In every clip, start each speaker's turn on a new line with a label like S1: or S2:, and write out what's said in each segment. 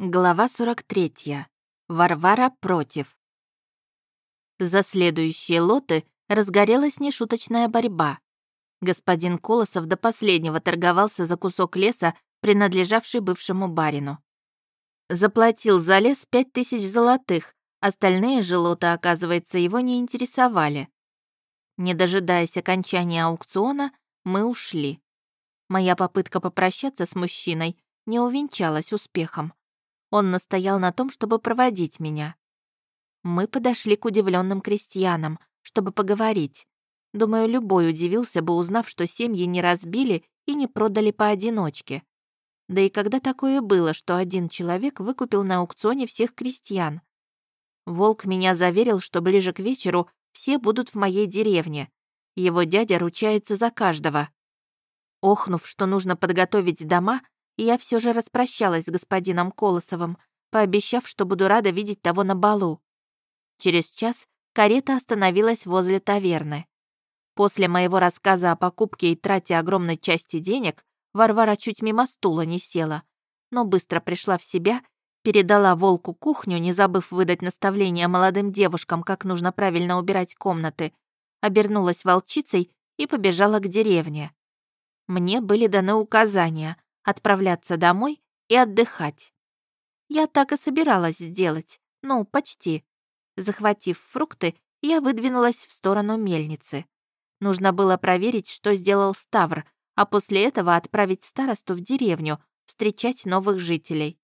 S1: Глава 43. Варвара против. За следующие лоты разгорелась нешуточная борьба. Господин Колосов до последнего торговался за кусок леса, принадлежавший бывшему барину. Заплатил за лес пять тысяч золотых, остальные же лоты, оказывается, его не интересовали. Не дожидаясь окончания аукциона, мы ушли. Моя попытка попрощаться с мужчиной не увенчалась успехом. Он настоял на том, чтобы проводить меня. Мы подошли к удивленным крестьянам, чтобы поговорить. Думаю, любой удивился бы, узнав, что семьи не разбили и не продали поодиночке. Да и когда такое было, что один человек выкупил на аукционе всех крестьян? Волк меня заверил, что ближе к вечеру все будут в моей деревне. Его дядя ручается за каждого. Охнув, что нужно подготовить дома, я все же распрощалась с господином Колосовым, пообещав, что буду рада видеть того на балу. Через час карета остановилась возле таверны. После моего рассказа о покупке и трате огромной части денег Варвара чуть мимо стула не села, но быстро пришла в себя, передала волку кухню, не забыв выдать наставления молодым девушкам, как нужно правильно убирать комнаты, обернулась волчицей и побежала к деревне. Мне были даны указания — отправляться домой и отдыхать. Я так и собиралась сделать, ну, почти. Захватив фрукты, я выдвинулась в сторону мельницы. Нужно было проверить, что сделал Ставр, а после этого отправить старосту в деревню, встречать новых жителей.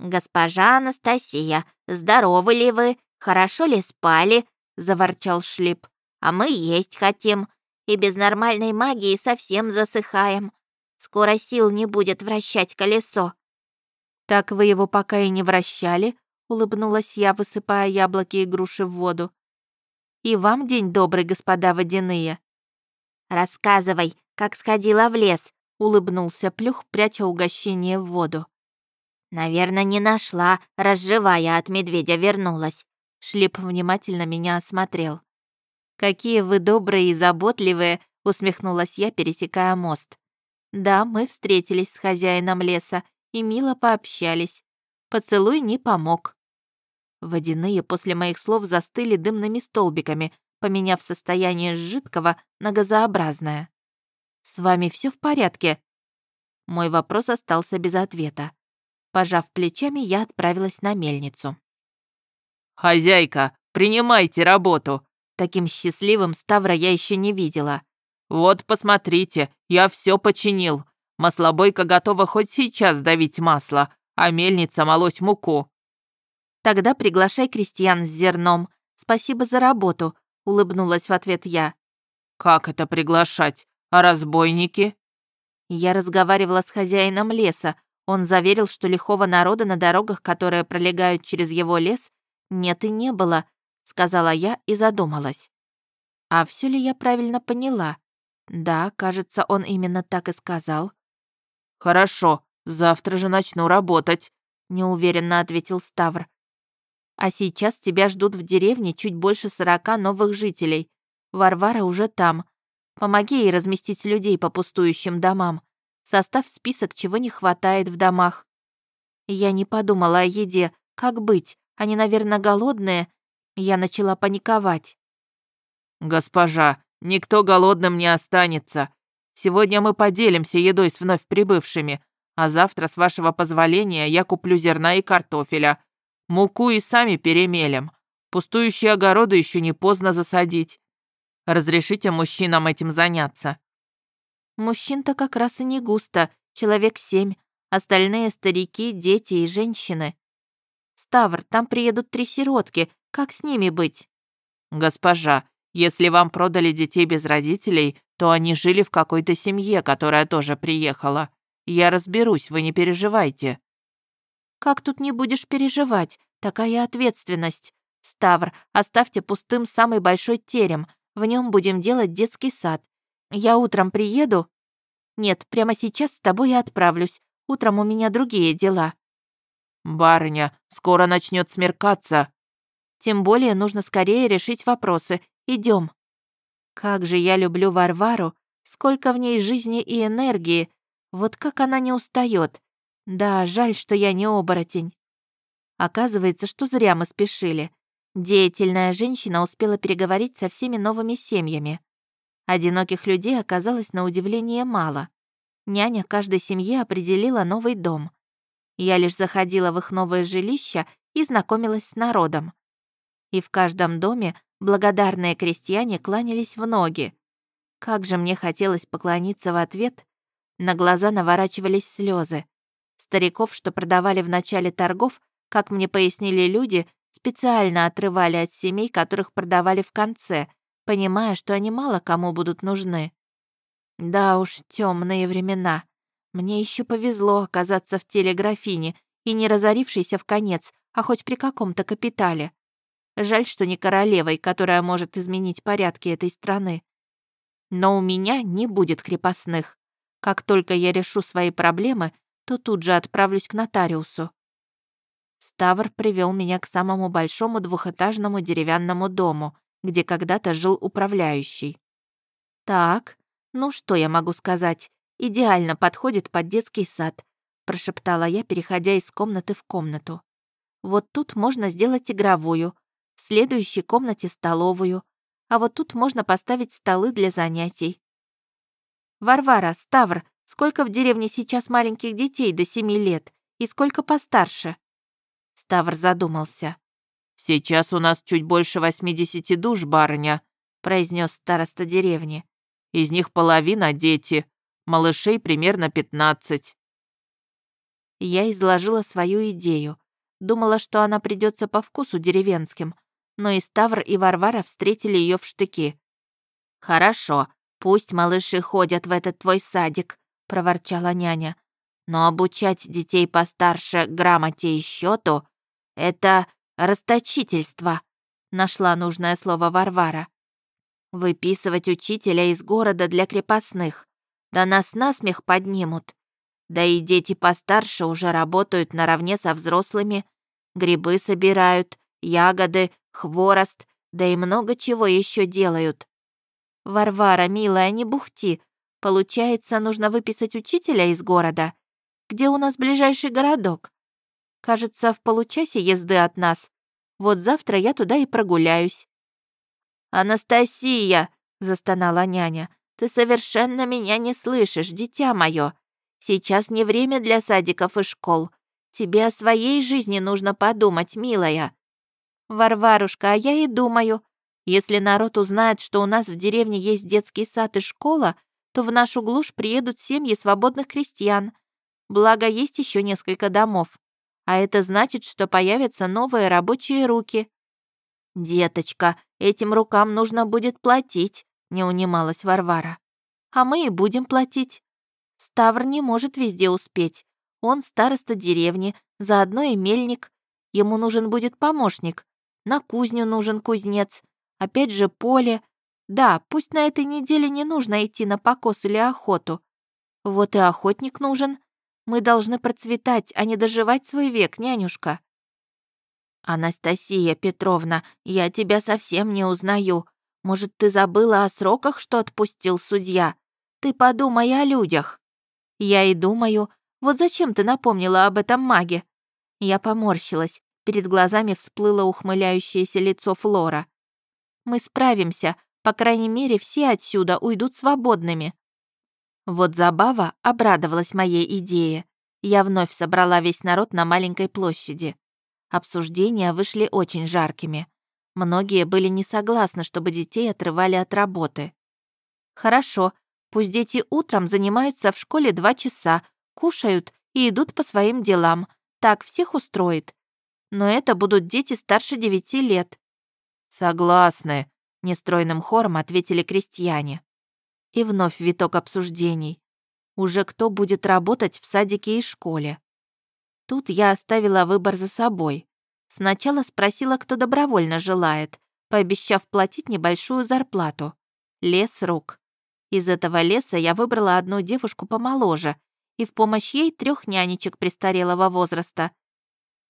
S2: «Госпожа Анастасия, здоровы ли вы? Хорошо ли спали?» — заворчал Шлип. «А мы есть хотим, и без нормальной магии совсем засыхаем. Скоро сил не будет вращать колесо».
S1: «Так вы его пока и не вращали?» — улыбнулась я, высыпая яблоки и груши в воду. «И вам день добрый, господа водяные».
S2: «Рассказывай, как сходила в лес», — улыбнулся Плюх, пряча угощение в воду. «Наверное, не нашла, разживая от медведя вернулась».
S1: Шлип внимательно меня осмотрел. «Какие вы добрые и заботливые», — усмехнулась я, пересекая мост. Да, мы встретились с хозяином леса и мило пообщались. Поцелуй не помог. Водяные после моих слов застыли дымными столбиками, поменяв состояние с жидкого на газообразное. «С вами все в порядке?» Мой вопрос остался без ответа. Пожав плечами, я отправилась на мельницу.
S3: «Хозяйка, принимайте работу!»
S1: Таким счастливым Ставра я еще не видела.
S3: «Вот, посмотрите, я все починил. Маслобойка готова хоть сейчас давить масло, а мельница молоть муку».
S1: «Тогда приглашай крестьян с зерном. Спасибо за работу», — улыбнулась в ответ я.
S3: «Как это приглашать? А разбойники?»
S1: Я разговаривала с хозяином леса. Он заверил, что лихого народа на дорогах, которые пролегают через его лес, нет и не было, сказала я и задумалась. А все ли я правильно поняла? Да, кажется, он именно так и сказал.
S3: Хорошо, завтра же начну работать,
S1: неуверенно ответил Ставр. А сейчас тебя ждут в деревне чуть больше сорока новых жителей. Варвара уже там. Помоги ей разместить людей по пустующим домам. Составь список, чего не хватает в домах. Я не подумала о еде. Как быть? Они, наверное, голодные. Я начала паниковать.
S3: «Госпожа, Никто голодным не останется. Сегодня мы поделимся едой с вновь прибывшими, а завтра, с вашего позволения, я куплю зерна и картофеля. Муку и сами перемелем. Пустующие огороды еще не поздно засадить. Разрешите мужчинам этим заняться».
S1: «Мужчин-то как раз и не густо, человек семь. Остальные старики, дети и женщины. Ставр, там приедут три сиротки, как с ними быть?»
S3: «Госпожа, если вам продали детей без родителей, то они жили в какой-то семье, которая тоже приехала. Я разберусь, вы не переживайте».
S1: «Как тут не будешь переживать? Такая ответственность. Ставр, оставьте пустым самый большой терем. В нем будем делать детский сад. Я утром приеду?» «Нет, прямо сейчас с тобой я отправлюсь. Утром у меня другие дела».
S3: «Барыня, скоро начнет смеркаться».
S1: «Тем более нужно скорее решить вопросы Идем. Как же я люблю Варвару, сколько в ней жизни и энергии. Вот как она не устает. Да, жаль, что я не оборотень. Оказывается, что зря мы спешили. Деятельная женщина успела переговорить со всеми новыми семьями. Одиноких людей оказалось на удивление мало. Няня каждой семье определила новый дом. Я лишь заходила в их новое жилище и знакомилась с народом. И в каждом доме благодарные крестьяне кланялись в ноги. Как же мне хотелось поклониться в ответ. На глаза наворачивались слезы. Стариков, что продавали в начале торгов, как мне пояснили люди, специально отрывали от семей, которых продавали в конце, понимая, что они мало кому будут нужны. Да уж, темные времена. Мне еще повезло оказаться в теле графини и не разорившейся в конец, а хоть при каком-то капитале. Жаль, что не королевой, которая может изменить порядки этой страны. Но у меня не будет крепостных. Как только я решу свои проблемы, то тут же отправлюсь к нотариусу. Ставр привел меня к самому большому двухэтажному деревянному дому, где когда-то жил управляющий. «Так, ну что я могу сказать? Идеально подходит под детский сад», прошептала я, переходя из комнаты в комнату. «Вот тут можно сделать игровую, в следующей комнате столовую, а вот тут можно поставить столы для занятий. Варвара, Ставр, сколько в деревне сейчас маленьких детей до семи лет и сколько постарше?» Ставр задумался.
S3: «Сейчас у нас чуть больше восьмидесяти душ, барыня», произнес староста деревни. «Из них половина дети, малышей примерно пятнадцать».
S1: Я изложила свою идею. Думала, что она придется по вкусу деревенским, но и Ставр, и Варвара встретили ее в штыки. «Хорошо, пусть малыши ходят в этот твой садик», — проворчала няня. Но обучать детей постарше грамоте и счету — это расточительство, нашла нужное слово Варвара. Выписывать учителя из города для крепостных. Да нас насмех поднимут. Да и дети постарше уже работают наравне со взрослыми. Грибы собирают, ягоды, хворост, да и много чего еще делают. Варвара, милая, не бухти. Получается, нужно выписать учителя из города. Где у нас ближайший городок? Кажется, в получасе езды от нас. Вот завтра я туда и прогуляюсь». «Анастасия!» — застонала няня. «Ты совершенно меня не слышишь, дитя мое. Сейчас не время для садиков и школ. Тебе о своей жизни нужно подумать, милая». «Варварушка, а я и думаю. Если народ узнает, что у нас в деревне есть детский сад и школа, то в нашу глушь приедут семьи свободных крестьян. Благо, есть еще несколько домов. А это значит, что появятся новые рабочие руки. «Деточка, этим рукам нужно будет платить», — не унималась Варвара. «А мы и будем платить. Ставр не может везде успеть. Он староста деревни, заодно и мельник. Ему нужен будет помощник. На кузню нужен кузнец. Опять же поле. Да, пусть на этой неделе не нужно идти на покос или охоту. Вот и охотник нужен. Мы должны процветать, а не доживать свой век, нянюшка». «Анастасия Петровна, я тебя совсем не узнаю. Может, ты забыла о сроках, что отпустил судья? Ты подумай о людях». «Я и думаю. Вот зачем ты напомнила об этом маге?» Я поморщилась. Перед глазами всплыло ухмыляющееся лицо Флора. «Мы справимся. По крайней мере, все отсюда уйдут свободными». Вот Забава обрадовалась моей идее. Я вновь собрала весь народ на маленькой площади. Обсуждения вышли очень жаркими. Многие были не согласны, чтобы детей отрывали от работы. Хорошо, пусть дети утром занимаются в школе два часа, кушают и идут по своим делам. Так всех устроит. Но это будут дети старше девяти лет.
S3: Согласны,
S1: нестройным хором ответили крестьяне. И вновь виток обсуждений. Уже кто будет работать в садике и школе? Тут я оставила выбор за собой. Сначала спросила, кто добровольно желает, пообещав платить небольшую зарплату. Лес рук. Из этого леса я выбрала одну девушку помоложе и в помощь ей трех нянечек престарелого возраста.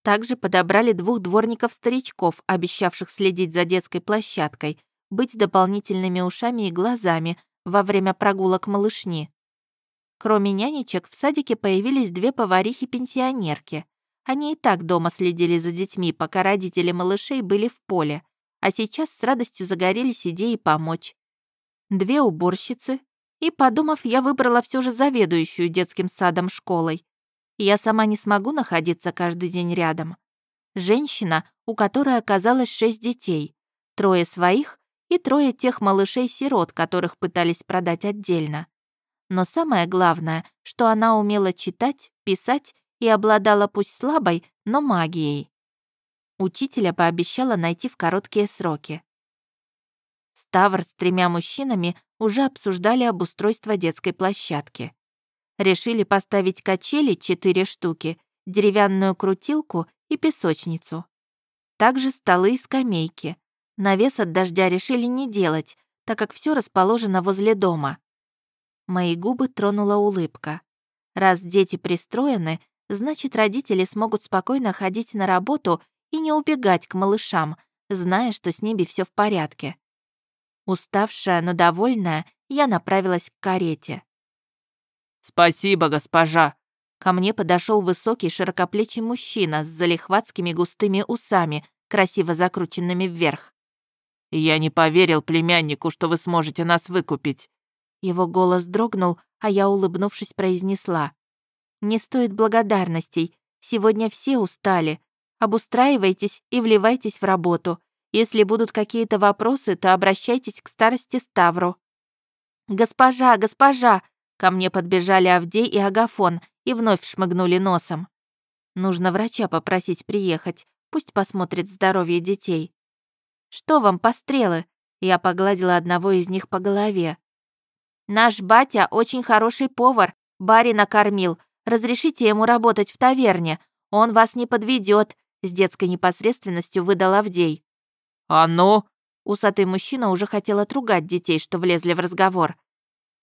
S1: Также подобрали двух дворников-старичков, обещавших следить за детской площадкой, быть дополнительными ушами и глазами, во время прогулок малышни. Кроме нянечек, в садике появились две поварихи-пенсионерки. Они и так дома следили за детьми, пока родители малышей были в поле, а сейчас с радостью загорелись идеей помочь. Две уборщицы, и, подумав, я выбрала все же заведующую детским садом школой. Я сама не смогу находиться каждый день рядом. Женщина, у которой оказалось шесть детей, трое своих и трое тех малышей-сирот, которых пытались продать отдельно. Но самое главное, что она умела читать, писать и обладала пусть слабой, но магией. Учителя пообещала найти в короткие сроки. Ставр с тремя мужчинами уже обсуждали обустройство детской площадки. Решили поставить качели четыре штуки, деревянную крутилку и песочницу. Также столы и скамейки. Навес от дождя решили не делать, так как все расположено возле дома. Мои губы тронула улыбка. Раз дети пристроены, значит, родители смогут спокойно ходить на работу и не убегать к малышам, зная, что с ними все в порядке. Уставшая, но довольная, я направилась к карете.
S3: «Спасибо, госпожа!»
S1: Ко мне подошел высокий широкоплечий мужчина с залихватскими густыми усами, красиво закрученными вверх.
S3: «Я не поверил племяннику, что вы сможете нас выкупить».
S1: Его голос дрогнул, а я, улыбнувшись, произнесла. «Не стоит благодарностей. Сегодня все устали. Обустраивайтесь и вливайтесь в работу. Если будут какие-то вопросы, то обращайтесь к старости Ставру». «Госпожа, госпожа!» Ко мне подбежали Авдей и Агафон и вновь шмыгнули носом. Нужно врача попросить приехать, пусть посмотрит здоровье детей. «Что вам пострелы?» Я погладила одного из них по голове. «Наш батя очень хороший повар, барина кормил. Разрешите ему работать в таверне. Он вас не подведет, с детской непосредственностью выдал Авдей.
S3: «А ну!»
S1: Усатый мужчина уже хотел отругать детей, что влезли в разговор.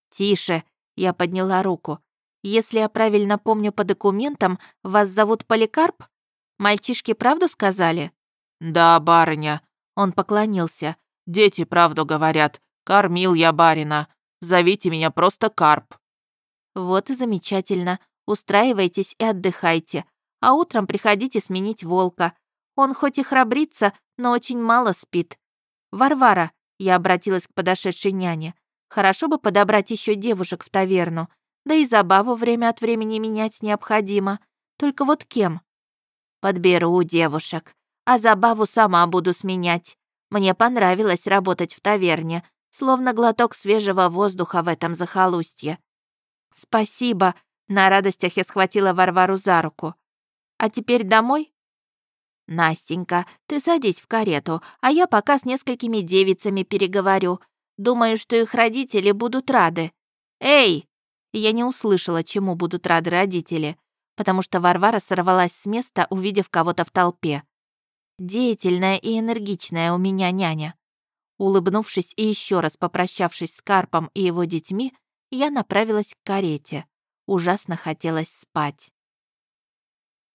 S1: «Тише!» Я подняла руку. «Если я правильно помню по документам, вас зовут Поликарп? Мальчишки правду сказали?»
S3: «Да, барыня».
S1: Он поклонился.
S3: «Дети правду говорят. Кормил я барина. Зовите меня просто Карп».
S1: «Вот и замечательно. Устраивайтесь и отдыхайте. А утром приходите сменить волка. Он хоть и храбрится, но очень мало спит. Варвара, я обратилась к подошедшей няне, хорошо бы подобрать еще девушек в таверну, да и забаву время от времени менять необходимо. Только вот кем? Подберу девушек, а забаву сама буду сменять. Мне понравилось работать в таверне, словно глоток свежего воздуха в этом захолустье. Спасибо, на радостях я схватила Варвару за руку. А теперь домой? «Настенька, ты садись в карету, а я пока с несколькими девицами переговорю. Думаю, что их родители будут рады. Эй!» Я не услышала, чему будут рады родители, потому что Варвара сорвалась с места, увидев кого-то в толпе. Деятельная и энергичная у меня няня. Улыбнувшись и еще раз попрощавшись с Карпом и его детьми, я направилась к карете. Ужасно хотелось спать.